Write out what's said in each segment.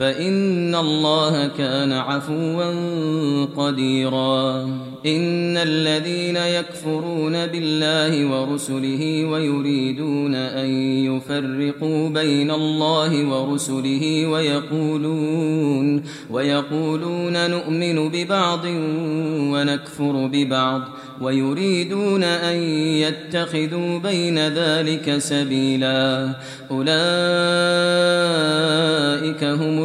فإن الله كان عفوا قديرا. إن الذين يكفرون بالله ورسله ويريدون أن يفرقوا بين الله ورسله ويقولون ويقولون نؤمن ببعض ونكفر ببعض ويريدون أن يتخذوا بين ذلك سبيلا. أولئك هم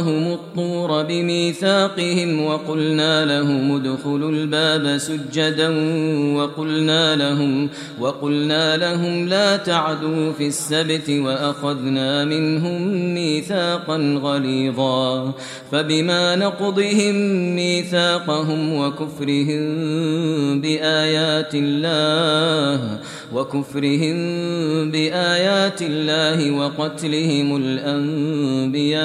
لهم الطور بميثاقهم وقلنا لهم ادخلوا الباب سجدا وقلنا لهم وقلنا لهم لا تعدوا في السبت وأخذنا منهم ميثاقا غليظا فبما نقضهم ميثاقهم وكفرهم بآيات الله وكفرهم بآيات الله وقتلهم الأنبياء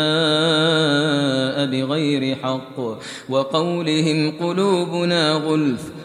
بغير حق وقولهم قلوبنا غلف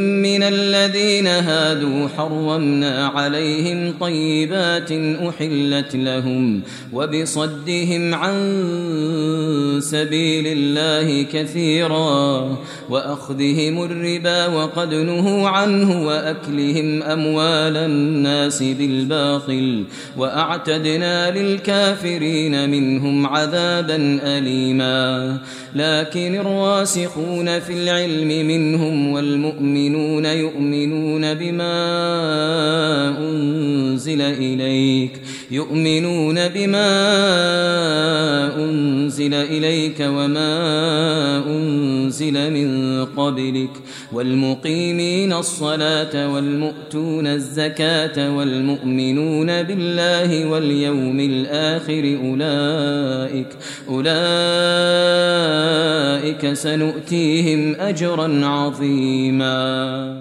من الذين هادوا حرمنا عليهم طيبات أحلت لهم وبصدهم عن سبيل الله كثيرا وأخذهم الربا وقد نهوا عنه وأكلهم أموال الناس بالباطل وأعتدنا للكافرين منهم عذابا أليما. لكن الراسخون في العلم منهم والمؤمنين المؤمنون يؤمنون بما أنزل إليك يؤمنون بما أنزل إليك وما أنزل أنزل من قبلك والمقيمين الصلاة والمؤتون الزكاة والمؤمنون بالله واليوم الآخر أولئك أولئك سنؤتيهم أجرا عظيما